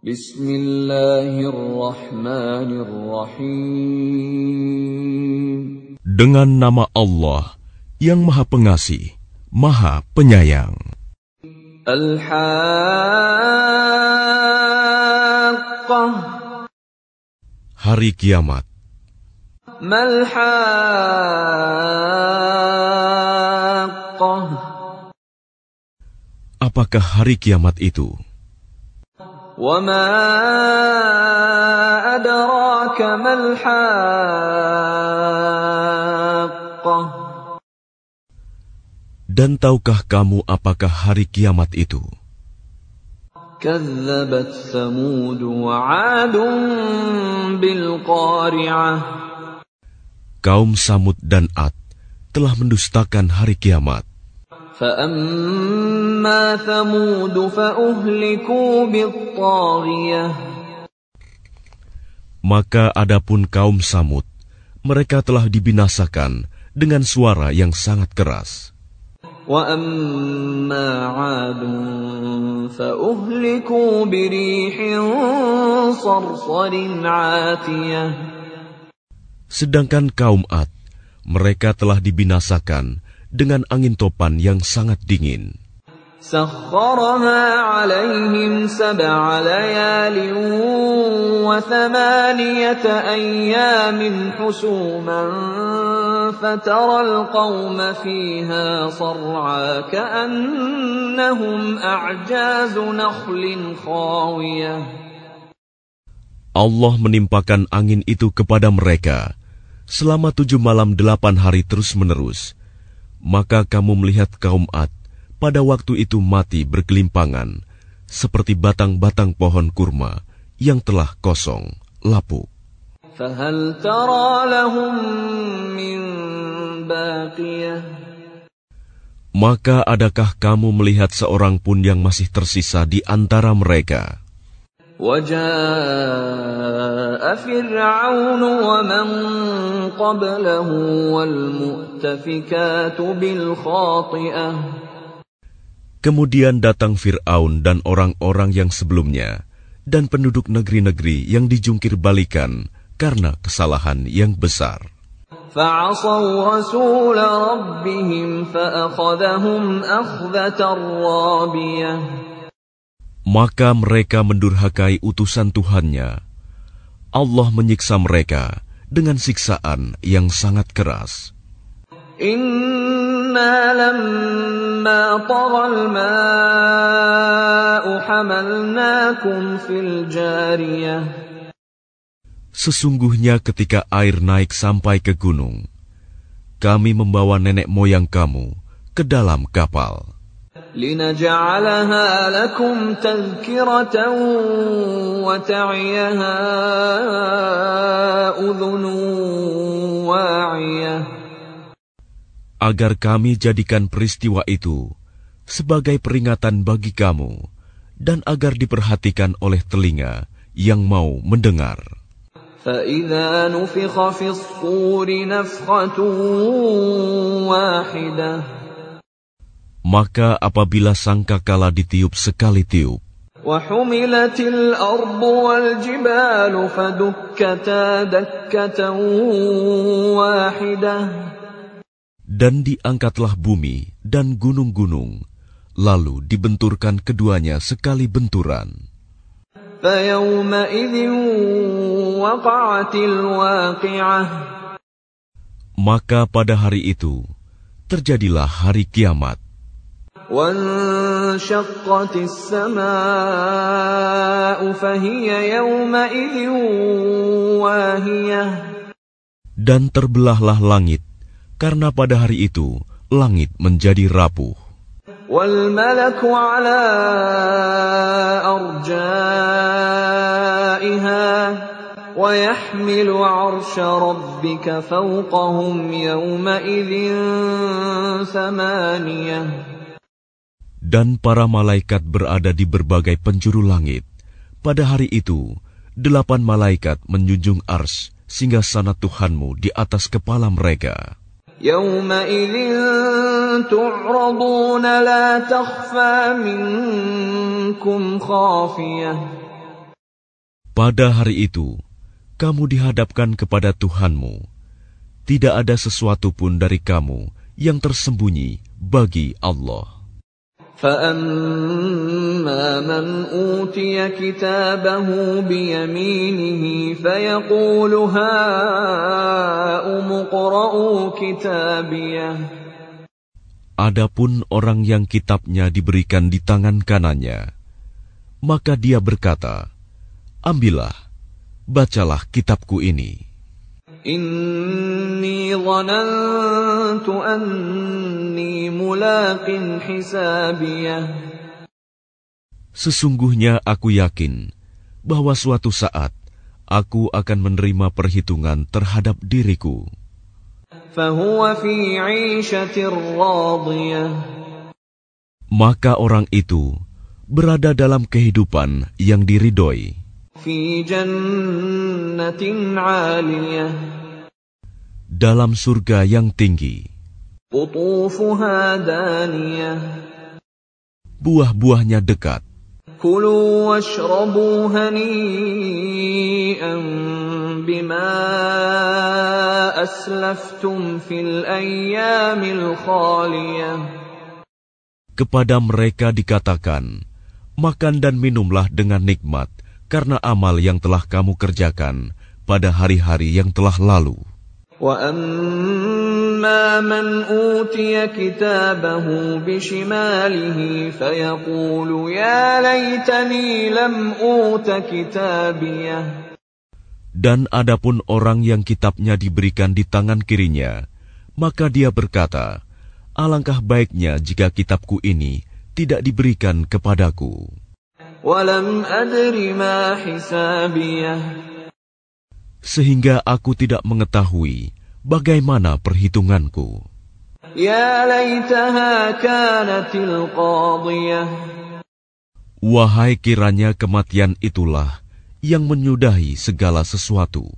Bismillahirrahmanirrahim. Dengan nama Allah yang Maha Pengasih, Maha Penyayang. Al-Haqqah. Hari Kiamat. Mal-Haqqah. Apakah hari kiamat itu? وما أدراك ما الحاقة Dan tahukah kamu apakah hari kiamat itu? كذبت ثمود وعاد بالقارعة Kaum Samud dan Ad telah mendustakan hari kiamat. فأما ثمود فأهلكوا بالطاغية Maka adapun kaum Samud, mereka telah dibinasakan dengan suara yang sangat keras. وأما عاد فأهلكوا بريح صرصر عاتية Sedangkan kaum Ad, mereka telah dibinasakan dengan angin topan yang sangat dingin. سخرها عليهم سبع ليال وثمانية أيام حسوما فترى القوم فيها صرعى كأنهم أعجاز نخل خاوية Allah menimpakan angin itu kepada mereka selama tujuh malam delapan hari terus-menerus. Maka kamu melihat kaum Ad pada waktu itu mati berkelimpangan, seperti batang-batang pohon kurma yang telah kosong, lapuk. فهل ترى لهم من باقية Maka adakah kamu melihat seorang pun yang masih tersisa di antara mereka? وجاء فرعون ومن قبله والمؤتفكات بالخاطئة Kemudian datang Fir'aun dan orang-orang yang sebelumnya, dan penduduk negeri-negeri yang dijungkir balikan karena kesalahan yang besar. Maka mereka mendurhakai utusan Tuhannya. Allah menyiksa mereka dengan siksaan yang sangat keras. إنا لما طغى الماء حملناكم في الجارية Sesungguhnya ketika air naik sampai ke gunung, kami membawa nenek moyang kamu ke dalam kapal. لنجعلها لكم تذكرة وتعيها أذن واعية agar kami jadikan peristiwa itu sebagai peringatan bagi kamu dan agar diperhatikan oleh telinga yang mau mendengar. فإذا نفخ في الصور نفخة واحدة Maka apabila sangkakala ditiup sekali tiup, وحملت الأرض والجبال فدكتا دكة واحدة dan diangkatlah bumi dan gunung-gunung, lalu dibenturkan keduanya sekali benturan. Maka pada hari itu, terjadilah hari kiamat. Dan terbelahlah langit karena pada hari itu langit menjadi rapuh. والملك على أرجائها ويحمل عرش ربك فوقهم يومئذ ثمانية Dan para malaikat berada di berbagai penjuru langit. Pada hari itu, delapan malaikat menjunjung ars singgasana Tuhanmu di atas kepala mereka. يومئذ تعرضون لا تخفى منكم خافية Pada hari itu, kamu dihadapkan kepada Tuhanmu. Tidak ada sesuatu pun dari kamu yang tersembunyi bagi Allah. فأما من أوتي كتابه بيمينه فيقول هاؤم اقرءوا كتابيه Adapun orang yang kitabnya diberikan di tangan kanannya, maka dia berkata, Ambillah, bacalah kitabku ini. Inni dhanantu anni mulaqin hisabiyah. Sesungguhnya aku yakin bahwa suatu saat aku akan menerima perhitungan terhadap diriku. Maka orang itu berada dalam kehidupan yang diridhoi dalam surga yang tinggi. Buah-buahnya dekat. Kepada mereka dikatakan, makan dan minumlah dengan nikmat karena amal yang telah kamu kerjakan pada hari-hari yang telah lalu. واما من اوتي كتابه بشماله فيقول يا ليتني لم اوت كتابيه Dan adapun orang yang kitabnya diberikan di tangan kirinya, maka dia berkata, Alangkah baiknya jika kitabku ini tidak diberikan kepadaku. sehingga aku tidak mengetahui bagaimana perhitunganku. Ya laytaha kanatil qadiyah. Wahai kiranya kematian itulah yang menyudahi segala sesuatu.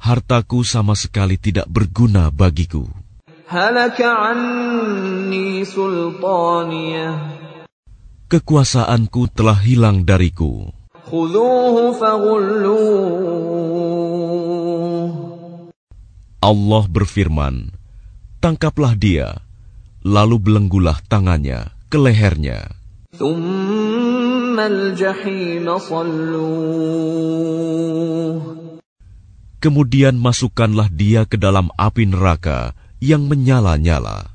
Hartaku sama sekali tidak berguna bagiku. Kekuasaanku telah hilang dariku. Allah berfirman, Tangkaplah dia, lalu belenggulah tangannya ke lehernya. Kemudian masukkanlah dia ke dalam api neraka, yang menyala-nyala.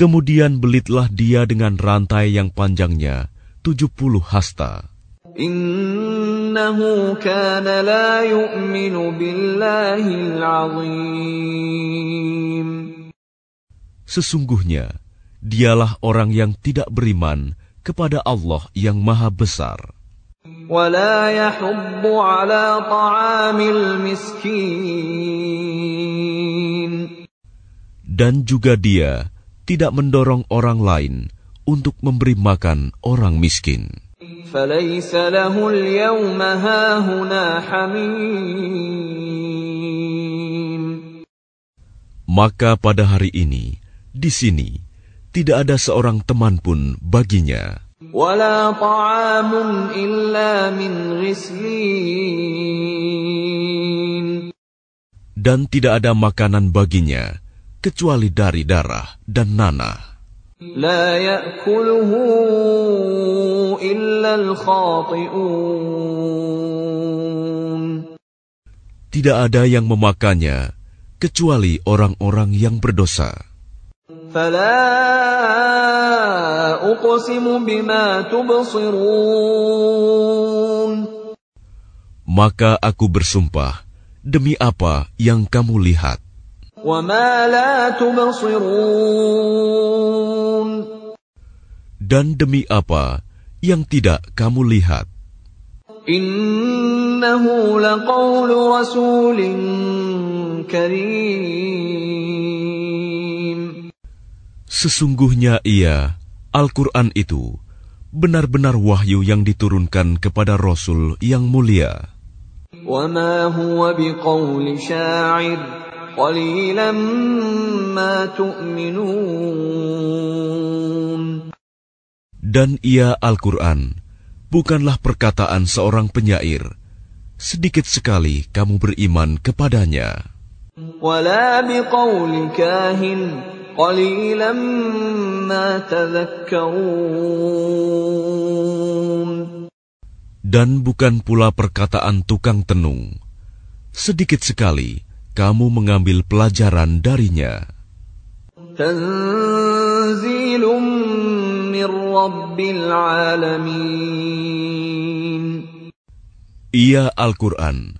Kemudian belitlah dia dengan rantai yang panjangnya 70 hasta. Sesungguhnya, dialah orang yang tidak beriman kepada Allah yang maha besar. ولا يحض على طعام المسكين Dan juga dia tidak mendorong orang lain untuk memberi makan orang miskin. فليس له اليوم هاهنا حميم Maka pada hari ini, di sini, tidak ada seorang teman pun baginya. ولا طعام إلا من غسلين Dan tidak ada makanan baginya, kecuali dari darah dan nanah. لا يأكله إلا الخاطئون Tidak ada yang memakannya, kecuali orang-orang yang berdosa. فلا أقسم بما تبصرون Maka aku bersumpah, demi apa yang kamu lihat, وما لا تبصرون dan demi apa yang tidak kamu lihat. إنه لقول رسول كريم Sesungguhnya ia, Al-Quran itu, benar-benar wahyu yang diturunkan kepada Rasul yang mulia. Dan ia Al-Quran, bukanlah perkataan seorang penyair. Sedikit sekali kamu beriman kepadanya. ولا بقول كاهن قليلا ما تذكرون Dan bukan pula perkataan tukang tenung. Sedikit sekali kamu mengambil pelajaran darinya. تنزيل من رب العالمين Ia Al-Quran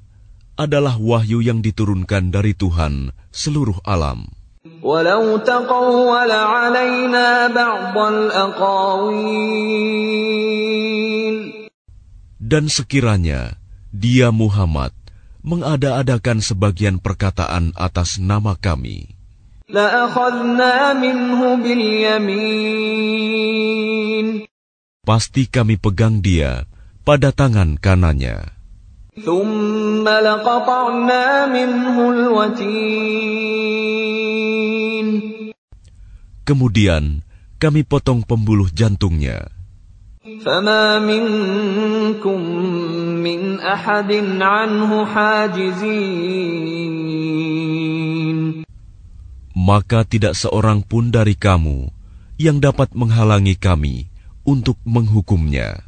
adalah wahyu yang diturunkan dari Tuhan seluruh alam. ولو تقول علينا بعض الأقاويل Dan sekiranya dia Muhammad mengada-adakan sebagian perkataan atas nama kami, لأخذنا منه باليمين pasti kami pegang dia pada tangan kanannya. ثم لقطعنا منه الوتين Kemudian kami potong pembuluh jantungnya. فما منكم من أحد عنه حاجزين Maka tidak seorang pun dari kamu yang dapat menghalangi kami untuk menghukumnya.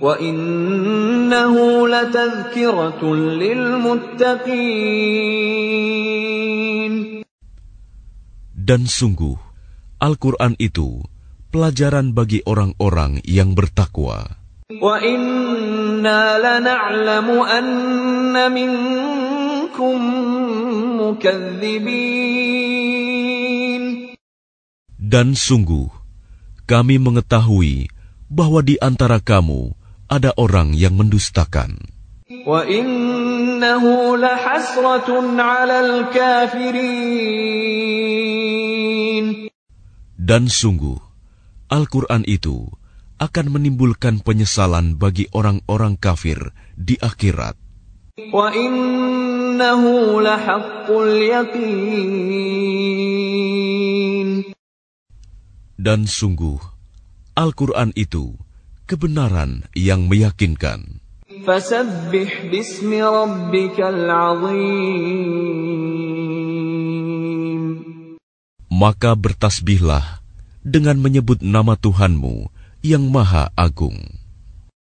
وإنه لتذكرة للمتقين Dan sungguh, Al-Quran itu pelajaran bagi orang-orang yang bertakwa. Dan sungguh, kami mengetahui bahwa di antara kamu ada orang yang mendustakan. Dan sungguh, Al-Quran itu akan menimbulkan penyesalan bagi orang-orang kafir di akhirat. Dan sungguh, Al-Quran itu kebenaran yang meyakinkan. Fasabbih bismi rabbikal azim. Maka bertasbihlah dengan menyebut nama Tuhanmu yang Maha Agung.